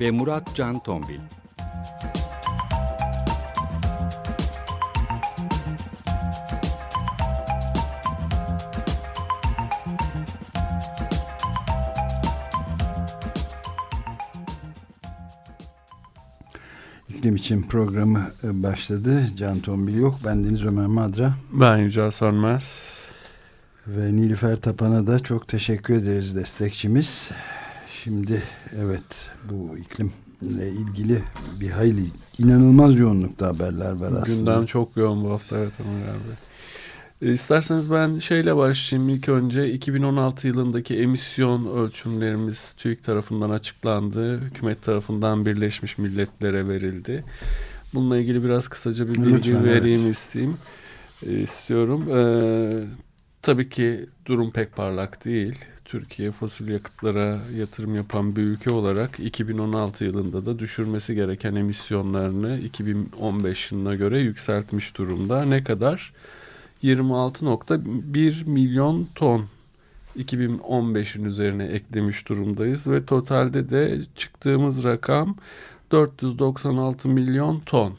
ve Murat Can Tombil. İklim için programı e, başladı. Can Tombil yok. Bendeniz Ömer Madra. Ben Yücel Sönmez. Ve Nilüfer Tapan'a da çok teşekkür ederiz destekçimiz. Şimdi evet bu iklimle ilgili bir hayli inanılmaz yoğunlukta haberler var aslında. Gündem çok yoğun bu hafta evet Ömer abi. E, isterseniz ben şeyle başlayayım ilk önce 2016 yılındaki emisyon ölçümlerimiz TÜİK tarafından açıklandı. Hükümet tarafından Birleşmiş Milletler'e verildi. Bununla ilgili biraz kısaca bir bilgi Lütfen, vereyim evet. isteyeyim. E, istiyorum. Ee, tabii ki durum pek parlak değil. Türkiye fosil yakıtlara yatırım yapan bir ülke olarak 2016 yılında da düşürmesi gereken emisyonlarını 2015 yılına göre yükseltmiş durumda. Ne kadar? 26.1 milyon ton 2015'in üzerine eklemiş durumdayız ve totalde de çıktığımız rakam 496 milyon ton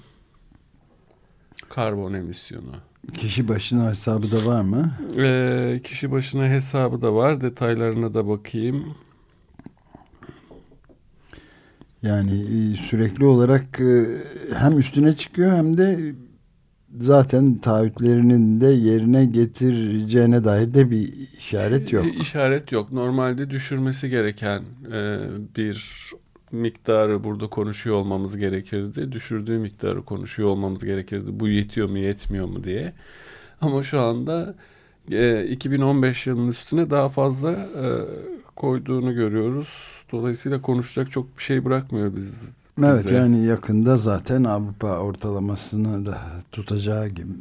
karbon emisyonu. Kişi başına hesabı da var mı? Ee, kişi başına hesabı da var. Detaylarına da bakayım. Yani e, sürekli olarak e, hem üstüne çıkıyor hem de zaten taahhütlerinin de yerine getireceğine dair de bir işaret yok. Ee, İşaret yok. Normalde düşürmesi gereken e, bir miktarı burada konuşuyor olmamız gerekirdi. Düşürdüğü miktarı konuşuyor olmamız gerekirdi. Bu yetiyor mu yetmiyor mu diye. Ama şu anda e, 2015 yılının üstüne daha fazla e, koyduğunu görüyoruz. Dolayısıyla konuşacak çok bir şey bırakmıyor biz. Evet bize. yani yakında zaten Avrupa ortalamasını da tutacağı gibi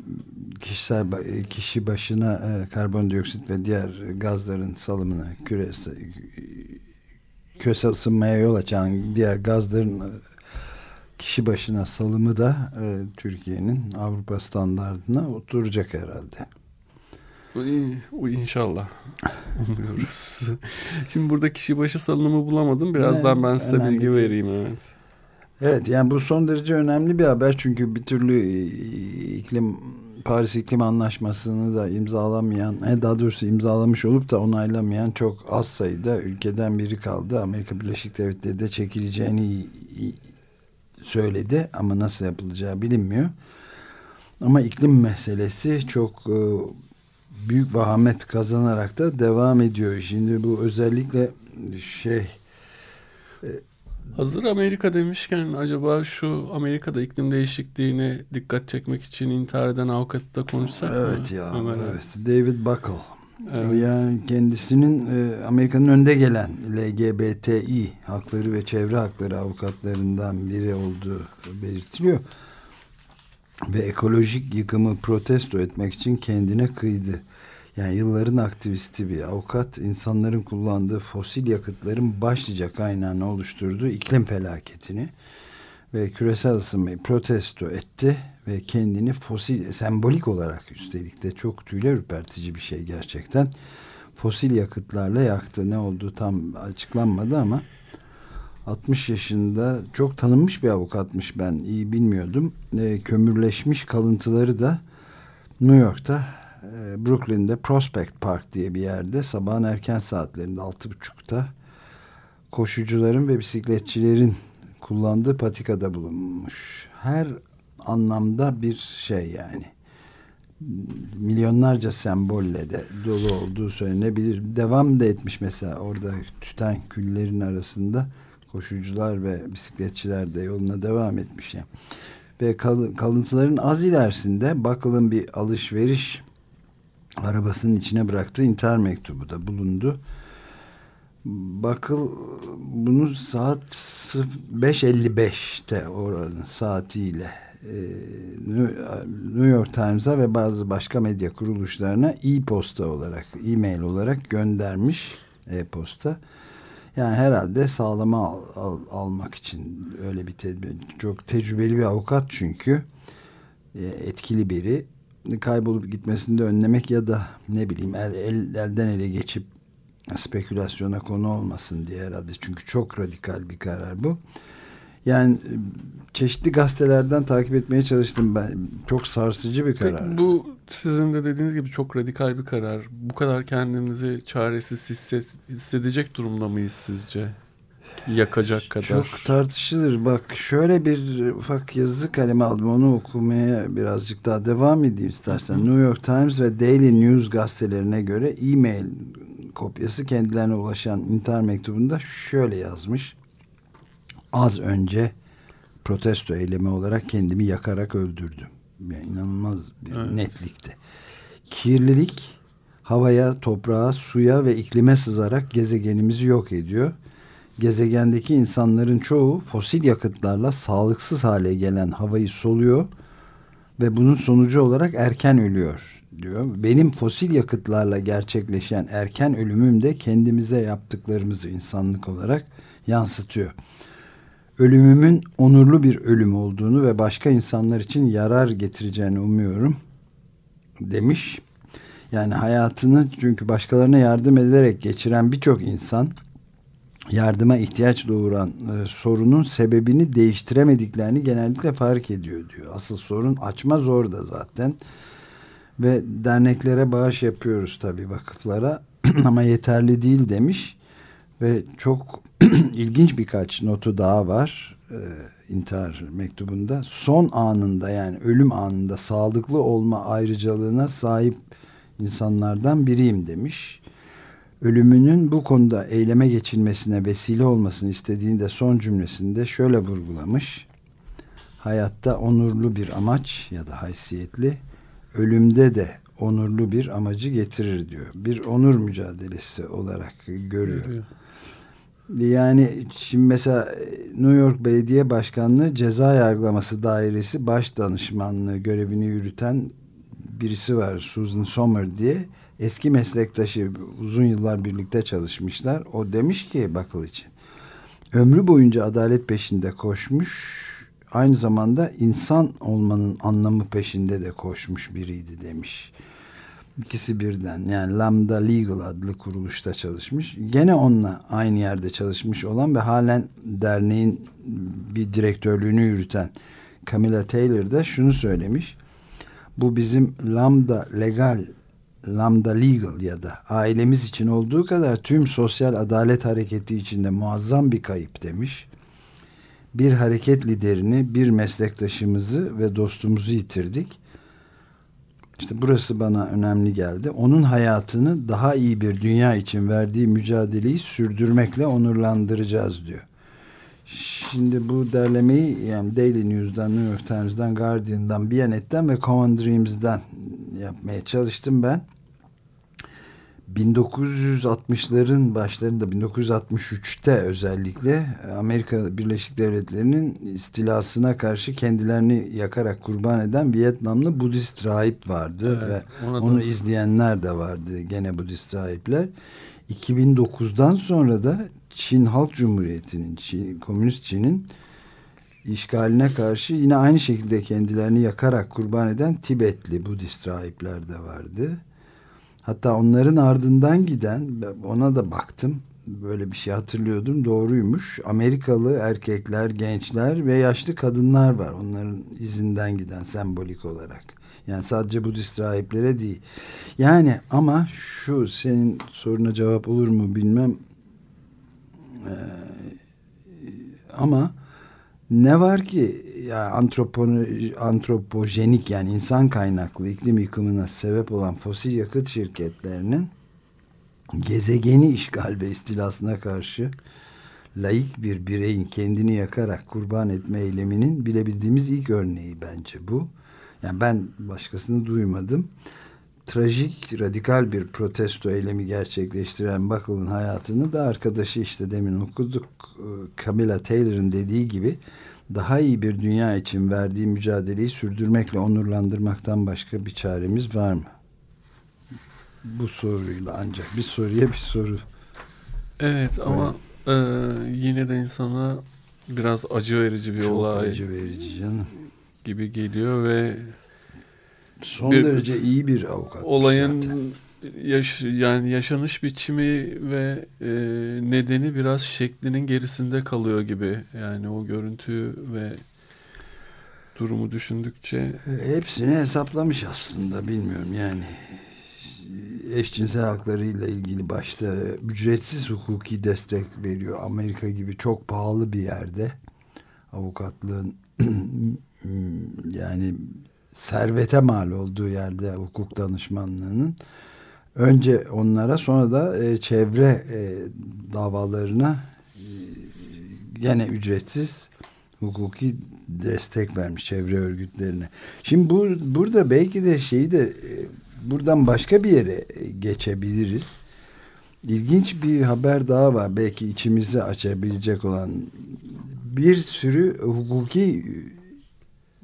kişisel kişi başına e, karbondioksit ve diğer gazların salımını küresel küresel ısınmaya yol açan diğer gazların e, kişi başına salımı da e, Türkiye'nin Avrupa standartına oturacak herhalde. İnşallah. Umuyoruz. Şimdi burada kişi başı salınımı bulamadım. Birazdan Ne- ben size önemli bilgi değil. vereyim evet. Evet yani bu son derece önemli bir haber çünkü bir türlü e, iklim Paris İklim Anlaşması'nı da imzalamayan, e, daha doğrusu imzalamış olup da onaylamayan çok az sayıda ülkeden biri kaldı. Amerika Birleşik Devletleri de çekileceğini söyledi ama nasıl yapılacağı bilinmiyor. Ama iklim meselesi çok e, büyük vahamet kazanarak da devam ediyor. Şimdi bu özellikle şey Hazır Amerika demişken acaba şu Amerika'da iklim değişikliğine dikkat çekmek için intihar eden avukatı da konuşsak mı? Evet ya. Ömer abi? evet. David Buckle. Evet. Yani kendisinin e, Amerika'nın önde gelen LGBTİ hakları ve çevre hakları avukatlarından biri olduğu belirtiliyor. Ve ekolojik yıkımı protesto etmek için kendine kıydı. Yani yılların aktivisti bir avukat insanların kullandığı fosil yakıtların başlıca kaynağını oluşturduğu iklim felaketini ve küresel ısınmayı protesto etti ve kendini fosil sembolik olarak üstelik de çok tüyler ürpertici bir şey gerçekten fosil yakıtlarla yaktı. Ne olduğu tam açıklanmadı ama 60 yaşında çok tanınmış bir avukatmış ben iyi bilmiyordum. E, kömürleşmiş kalıntıları da New York'ta e, Brooklyn'de Prospect Park diye bir yerde sabahın erken saatlerinde 6.30'da koşucuların ve bisikletçilerin kullandığı patikada bulunmuş. Her anlamda bir şey yani. Milyonlarca sembolle de dolu olduğu söylenebilir. Devam da etmiş mesela orada tüten küllerin arasında koşucular ve bisikletçiler de yoluna devam etmiş yani. Ve kal- kalıntıların az ilerisinde Buckle'ın bir alışveriş arabasının içine bıraktığı intihar mektubu da bulundu. Bakıl bunu saat 5.55'te oranın saatiyle e, New York Times'a ve bazı başka medya kuruluşlarına e-posta olarak, e-mail olarak göndermiş e-posta. Yani herhalde sağlama al, al, almak için öyle bir tedbir. Çok tecrübeli bir avukat çünkü e, etkili biri kaybolup gitmesini de önlemek ya da ne bileyim el, el, elden ele geçip spekülasyona konu olmasın diye herhalde. Çünkü çok radikal bir karar bu. Yani çeşitli gazetelerden takip etmeye çalıştım ben. Çok sarsıcı bir karar. Bu sizin de dediğiniz gibi çok radikal bir karar. Bu kadar kendimizi çaresiz hisset, hissedecek durumda mıyız sizce? Yakacak kadar. Çok tartışılır. Bak şöyle bir ufak yazı kalemi aldım. Onu okumaya birazcık daha devam edeyim istersen. New York Times ve Daily News gazetelerine göre e-mail kopyası kendilerine ulaşan intihar mektubunda şöyle yazmış. Az önce protesto eylemi olarak kendimi yakarak öldürdüm. Yani inanılmaz bir evet. netlikte. Kirlilik havaya, toprağa, suya ve iklime sızarak gezegenimizi yok ediyor. Gezegendeki insanların çoğu fosil yakıtlarla sağlıksız hale gelen havayı soluyor ve bunun sonucu olarak erken ölüyor diyor. Benim fosil yakıtlarla gerçekleşen erken ölümüm de kendimize yaptıklarımızı insanlık olarak yansıtıyor ölümümün onurlu bir ölüm olduğunu ve başka insanlar için yarar getireceğini umuyorum demiş. Yani hayatını çünkü başkalarına yardım ederek geçiren birçok insan yardıma ihtiyaç doğuran e, sorunun sebebini değiştiremediklerini genellikle fark ediyor diyor. Asıl sorun açma zor da zaten. Ve derneklere bağış yapıyoruz tabii vakıflara ama yeterli değil demiş. Ve çok ilginç birkaç notu daha var e, intihar mektubunda. Son anında yani ölüm anında sağlıklı olma ayrıcalığına sahip insanlardan biriyim demiş. Ölümünün bu konuda eyleme geçilmesine vesile olmasını istediğini de son cümlesinde şöyle vurgulamış. Hayatta onurlu bir amaç ya da haysiyetli, ölümde de onurlu bir amacı getirir diyor. Bir onur mücadelesi olarak görüyor. görüyor. Yani şimdi mesela e, New York Belediye Başkanlığı Ceza Yargılaması Dairesi Baş Danışmanlığı görevini yürüten birisi var Susan Sommer diye. Eski meslektaşı uzun yıllar birlikte çalışmışlar. O demiş ki Bakıl için ömrü boyunca adalet peşinde koşmuş aynı zamanda insan olmanın anlamı peşinde de koşmuş biriydi demiş. İkisi birden yani Lambda Legal adlı kuruluşta çalışmış. Gene onunla aynı yerde çalışmış olan ve halen derneğin bir direktörlüğünü yürüten Camilla Taylor da şunu söylemiş. Bu bizim Lambda Legal Lambda Legal ya da ailemiz için olduğu kadar tüm sosyal adalet hareketi içinde muazzam bir kayıp demiş. Bir hareket liderini, bir meslektaşımızı ve dostumuzu yitirdik işte burası bana önemli geldi. Onun hayatını daha iyi bir dünya için verdiği mücadeleyi sürdürmekle onurlandıracağız diyor. Şimdi bu derlemeyi yani Daily News'dan, New York Times'dan, Guardian'dan, Biyanet'ten ve Common Dreams'den yapmaya çalıştım ben. 1960'ların başlarında 1963'te özellikle Amerika Birleşik Devletleri'nin istilasına karşı kendilerini yakarak kurban eden Vietnamlı Budist rahip vardı evet, ve onu da... izleyenler de vardı gene Budist rahipler. 2009'dan sonra da Çin Halk Cumhuriyeti'nin, Çin, Komünist Çin'in işgaline karşı yine aynı şekilde kendilerini yakarak kurban eden Tibetli Budist rahipler de vardı. Hatta onların ardından giden ona da baktım. Böyle bir şey hatırlıyordum. Doğruymuş. Amerikalı erkekler, gençler ve yaşlı kadınlar var. Onların izinden giden sembolik olarak. Yani sadece Budist rahiplere değil. Yani ama şu senin soruna cevap olur mu bilmem. Ee, ama ne var ki ya antropojenik yani insan kaynaklı iklim yıkımına sebep olan fosil yakıt şirketlerinin gezegeni işgal ve istilasına karşı layık bir bireyin kendini yakarak kurban etme eyleminin bilebildiğimiz ilk örneği bence bu. Yani ben başkasını duymadım. Trajik, radikal bir protesto eylemi gerçekleştiren Buckle'ın hayatını da arkadaşı işte demin okuduk e, Camilla Taylor'ın dediği gibi daha iyi bir dünya için verdiği mücadeleyi sürdürmekle onurlandırmaktan başka bir çaremiz var mı? Bu soruyla ancak bir soruya bir soru. Evet ama e, yine de insana biraz acı verici bir Çok olay acı verici canım. gibi geliyor ve Son Bir- derece iyi bir avukat. olayın zaten. yaş, yani yaşanış biçimi ve e, nedeni biraz şeklinin gerisinde kalıyor gibi. Yani o görüntü ve durumu düşündükçe Hepsini hesaplamış aslında bilmiyorum yani eşcinsel haklarıyla ilgili başta ücretsiz hukuki destek veriyor. Amerika gibi çok pahalı bir yerde avukatlığın yani servete mal olduğu yerde hukuk danışmanlığının önce onlara sonra da e, çevre e, davalarına e, gene ücretsiz hukuki destek vermiş çevre örgütlerine. Şimdi bu, burada belki de şeyi de e, buradan başka bir yere e, geçebiliriz. İlginç bir haber daha var. Belki içimizi açabilecek olan bir sürü hukuki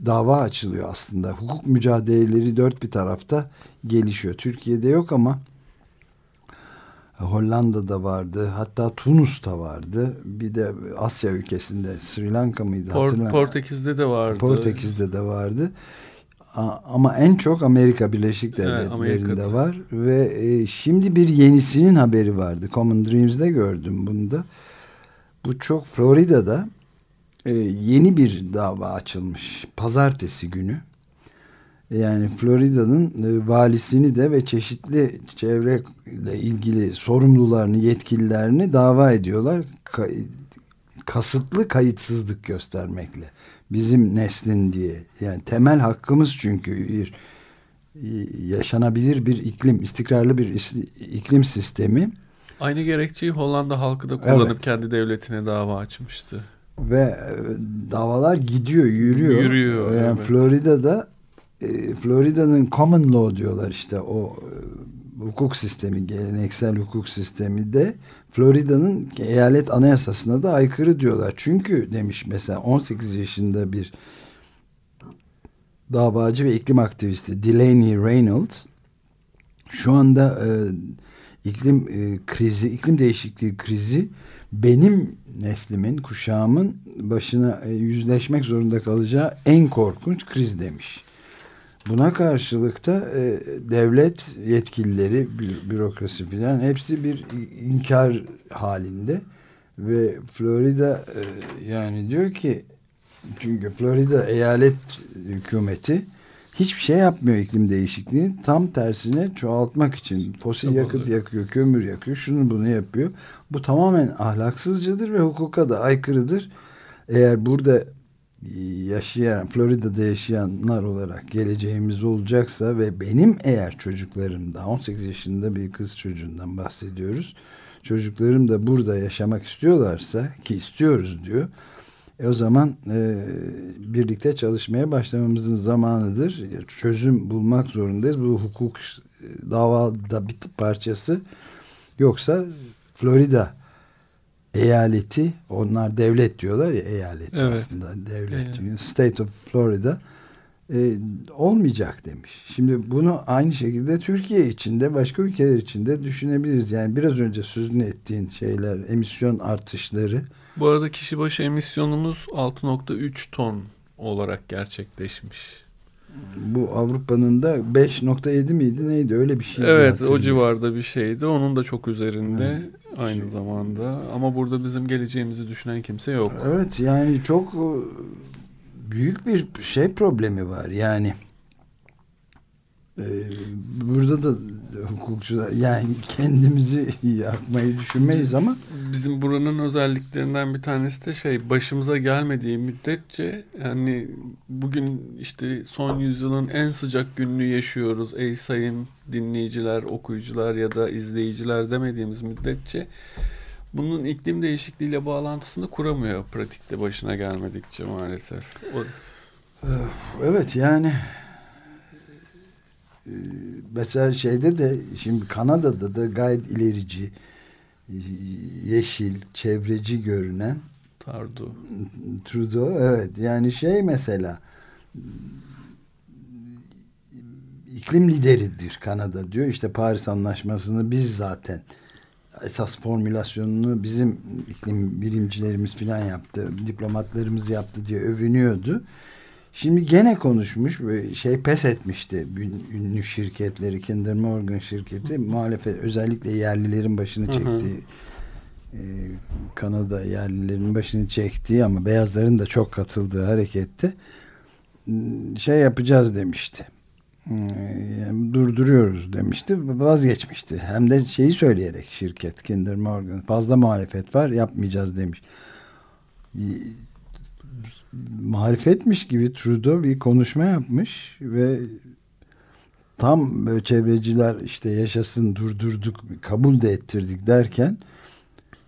dava açılıyor aslında. Hukuk mücadeleleri dört bir tarafta gelişiyor. Türkiye'de yok ama Hollanda'da vardı. Hatta Tunus'ta vardı. Bir de Asya ülkesinde Sri Lanka mıydı? Por- hatırlamıyorum. Portekiz'de de vardı. Portekiz'de de vardı. Ama en çok Amerika Birleşik Evet, Devletleri'nde Amerika'da. var ve e, şimdi bir yenisinin haberi vardı. Common Dreams'de gördüm bunu da. Bu çok Florida'da e, yeni bir dava açılmış. Pazartesi günü. Yani Florida'nın e, valisini de ve çeşitli çevreyle ilgili sorumlularını, yetkililerini dava ediyorlar. Ka- kasıtlı kayıtsızlık göstermekle. Bizim neslin diye. Yani temel hakkımız çünkü bir yaşanabilir bir iklim, istikrarlı bir iklim sistemi Aynı gerekçeyi Hollanda halkı da kullanıp Evet. kendi devletine dava açmıştı. Ve e, davalar gidiyor, yürüyor. Yürüyor, Yani evet. Florida'da e, Florida'nın common law diyorlar işte o e, hukuk sistemi, geleneksel hukuk sistemi de Florida'nın eyalet anayasasına da aykırı diyorlar. Çünkü demiş mesela 18 yaşında bir davacı ve iklim aktivisti Delaney Reynolds şu anda e, iklim e, krizi, iklim değişikliği krizi benim neslimin, kuşağımın başına e, yüzleşmek zorunda kalacağı en korkunç kriz demiş. Buna karşılık da e, devlet yetkilileri, bü- bürokrasi filan hepsi bir inkar halinde ve Florida e, yani diyor ki çünkü Florida eyalet hükümeti hiçbir şey yapmıyor iklim değişikliğini. Tam tersine çoğaltmak için fosil yakıt yakıyor, kömür yakıyor, şunu bunu yapıyor. Bu tamamen ahlaksızcadır ve hukuka da aykırıdır. Eğer burada yaşayan, Florida'da yaşayanlar olarak geleceğimiz olacaksa ve benim eğer çocuklarım da 18 yaşında bir kız çocuğundan bahsediyoruz. Çocuklarım da burada yaşamak istiyorlarsa ki istiyoruz diyor. E o zaman e, birlikte çalışmaya başlamamızın zamanıdır. Çözüm bulmak zorundayız. Bu hukuk e, davada bir parçası. Yoksa Florida eyaleti, onlar devlet diyorlar ya eyalet Evet. aslında devlet. Evet. State of Florida e, olmayacak demiş. Şimdi bunu aynı şekilde Türkiye içinde başka ülkeler içinde düşünebiliriz. Yani biraz önce sözünü ettiğin şeyler, emisyon artışları Bu arada kişi başı emisyonumuz 6.3 ton olarak gerçekleşmiş. Bu Avrupa'nın da 5.7 miydi neydi öyle bir şey. Evet o civarda bir şeydi. Onun da çok üzerinde aynı Şey- zamanda. Ama burada bizim geleceğimizi düşünen kimse yok. Evet yani çok e, büyük bir şey problemi var yani. E, Burada da hukukçular yani kendimizi yakmayı düşünmeyiz ama Bizim buranın özelliklerinden bir tanesi de şey başımıza gelmediği müddetçe yani bugün işte son yüzyılın en sıcak gününü yaşıyoruz ey sayın dinleyiciler, okuyucular ya da izleyiciler demediğimiz müddetçe bunun iklim değişikliğiyle bağlantısını kuramıyor pratikte başına gelmedikçe maalesef. O, Evet yani mesela şeyde de şimdi Kanada'da da gayet ilerici, yeşil, çevreci görünen Tardu. Trudeau evet yani şey mesela iklim lideridir Kanada diyor. İşte Paris Anlaşması'nı biz zaten esas formülasyonunu bizim iklim bilimcilerimiz filan yaptı, diplomatlarımız yaptı diye övünüyordu. Şimdi gene konuşmuş ve şey pes etmişti ünlü şirketleri Kinder Morgan şirketi muhalefet özellikle yerlilerin başını çekti. Ee, Kanada yerlilerin başını çektiği ama beyazların da çok katıldığı harekette şey yapacağız demişti. Yani durduruyoruz demişti. Vazgeçmişti. Hem de şeyi söyleyerek şirket Kinder Morgan fazla muhalefet var yapmayacağız demiş marifetmiş gibi Trudeau bir konuşma yapmış ve tam böyle çevreciler işte yaşasın durdurduk kabul de ettirdik derken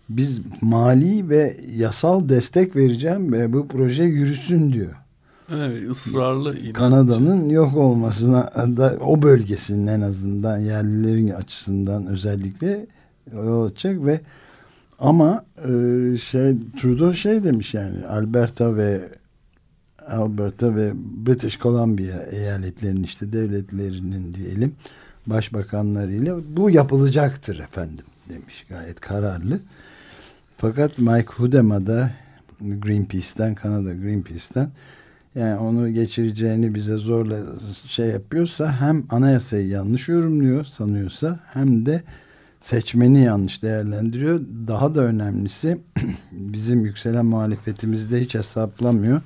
biz mali ve yasal destek vereceğim ve bu proje yürüsün diyor. Evet ısrarlı. Kanada'nın yok olmasına da o bölgesinin en azından yerlilerin açısından özellikle olacak ve ama e, şey Trudeau şey demiş yani Alberta ve Alberta ve British Columbia eyaletlerinin işte devletlerinin diyelim başbakanlarıyla bu yapılacaktır efendim demiş gayet kararlı. Fakat Mike Hudema da Greenpeace'ten Kanada Greenpeace'ten yani onu geçireceğini bize zorla şey yapıyorsa hem anayasayı yanlış yorumluyor sanıyorsa hem de seçmeni yanlış değerlendiriyor. Daha da önemlisi bizim yükselen muhalefetimizde hiç hesaplamıyor.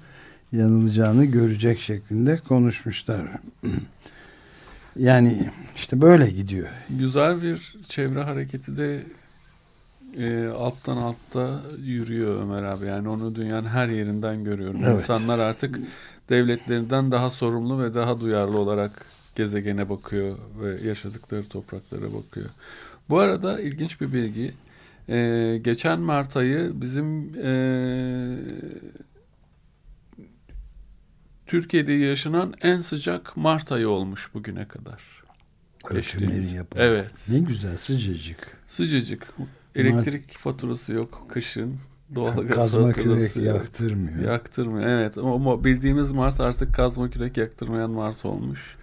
Yanılacağını görecek şeklinde konuşmuşlar. yani işte böyle gidiyor. Güzel bir çevre hareketi de e, alttan altta yürüyor Ömer abi. Yani onu dünyanın her yerinden görüyorum. Evet. İnsanlar artık devletlerinden daha sorumlu ve daha duyarlı olarak gezegene bakıyor ve yaşadıkları topraklara bakıyor. Bu arada ilginç bir bilgi. Ee, geçen Mart ayı bizim e, Türkiye'de yaşanan en sıcak Mart ayı olmuş bugüne kadar. Ölçümleri yapıldı. Evet. Ne güzel sıcacık. Sıcacık. Elektrik Mart... faturası yok kışın. Doğalgaz kazma kürek yaktırmıyor. Yaktırmıyor evet ama bildiğimiz Mart artık kazma kürek yaktırmayan Mart olmuş.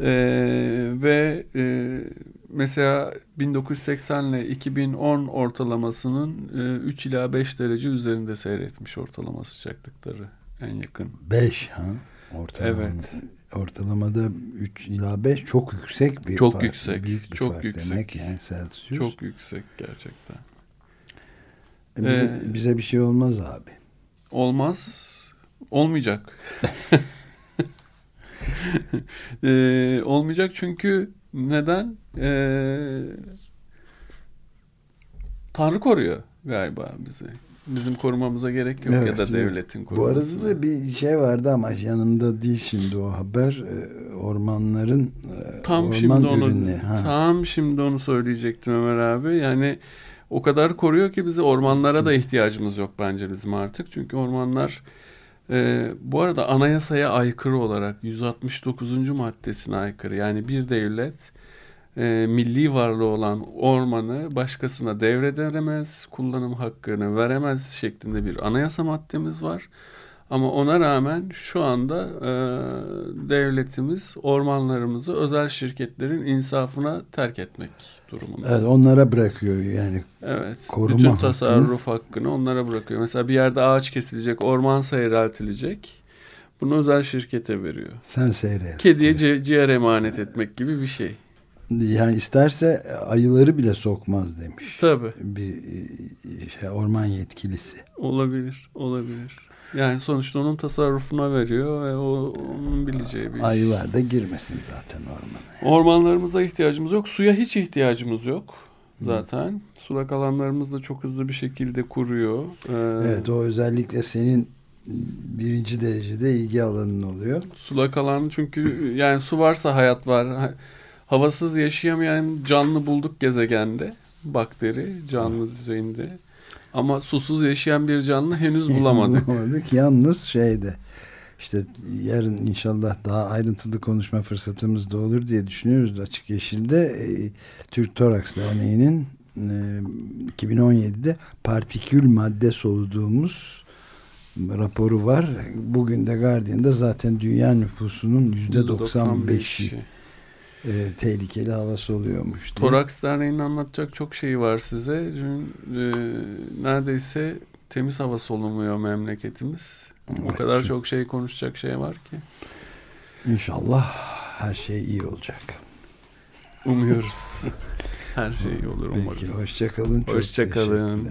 Ee, ve e, mesela 1980 ile 2010 ortalamasının e, 3 ila 5 derece üzerinde seyretmiş ortalama sıcaklıkları en yakın. 5 ha? Ortalama. Evet. Ortalamada 3 ila 5 çok yüksek bir çok fark. Yüksek, büyük bir çok fark yüksek. demek yani Celsius. Çok yüksek gerçekten. E bize, ee, bize bir şey olmaz abi. Olmaz. Olmayacak. ee, olmayacak çünkü neden? Ee, Tanrı koruyor galiba bizi. Bizim korumamıza gerek yok evet, ya da devletin koruması. Bu arada da bir şey vardı ama yanımda değil şimdi o haber. Ee, ormanların e, tam orman şimdi onu ürünü. tam şimdi onu söyleyecektim Ömer abi. Yani o kadar koruyor ki bizi ormanlara da ihtiyacımız yok bence bizim artık. Çünkü ormanlar e, bu arada anayasaya aykırı olarak 169. maddesine aykırı. Yani bir devlet e, milli varlığı olan ormanı başkasına devredemez, kullanım hakkını veremez şeklinde bir anayasa maddemiz var. Ama ona rağmen şu anda e, devletimiz ormanlarımızı özel şirketlerin insafına terk etmek durumunda. Evet onlara bırakıyor yani. Evet. Koruma bütün tasarruf hakkını. hakkını onlara bırakıyor. Mesela bir yerde ağaç kesilecek, orman seyreltilecek. Bunu özel şirkete veriyor. Sen seyrelt. Kediye ci- ciğer emanet etmek gibi bir şey. Yani isterse ayıları bile sokmaz demiş. Tabii. Bir şey, orman yetkilisi. Olabilir, olabilir. Yani sonuçta onun tasarrufuna veriyor ve o onun bileceği bir. Ayılar da girmesin zaten ormana. Yani. Ormanlarımıza ihtiyacımız yok. Suya hiç ihtiyacımız yok zaten. Hı. Sulak alanlarımız da çok hızlı bir şekilde kuruyor. Ee, evet o özellikle senin birinci derecede ilgi alanın oluyor. Sulak alan çünkü yani su varsa hayat var. Havasız yaşayamayan canlı bulduk gezegende. Bakteri canlı düzeyinde. Ama susuz yaşayan bir canlı henüz bulamadık. bulamadık. Yalnız şeyde işte yarın inşallah daha ayrıntılı konuşma fırsatımız da olur diye düşünüyoruz Açık Yeşil'de e, Türk Toraks Derneği'nin e, 2017'de partikül madde soluduğumuz raporu var. Bugün de Guardian'da zaten dünya nüfusunun %95'i e, tehlikeli hava soluyormuş. Diye. Toraks Derneği'nin anlatacak çok şeyi var size. Çünkü, e, neredeyse temiz hava solumuyor memleketimiz. Evet, o kadar çok... çok şey konuşacak şey var ki. İnşallah her şey iyi olacak. Umuyoruz. her şey iyi olur umarız. Peki hoşçakalın. Hoşçakalın.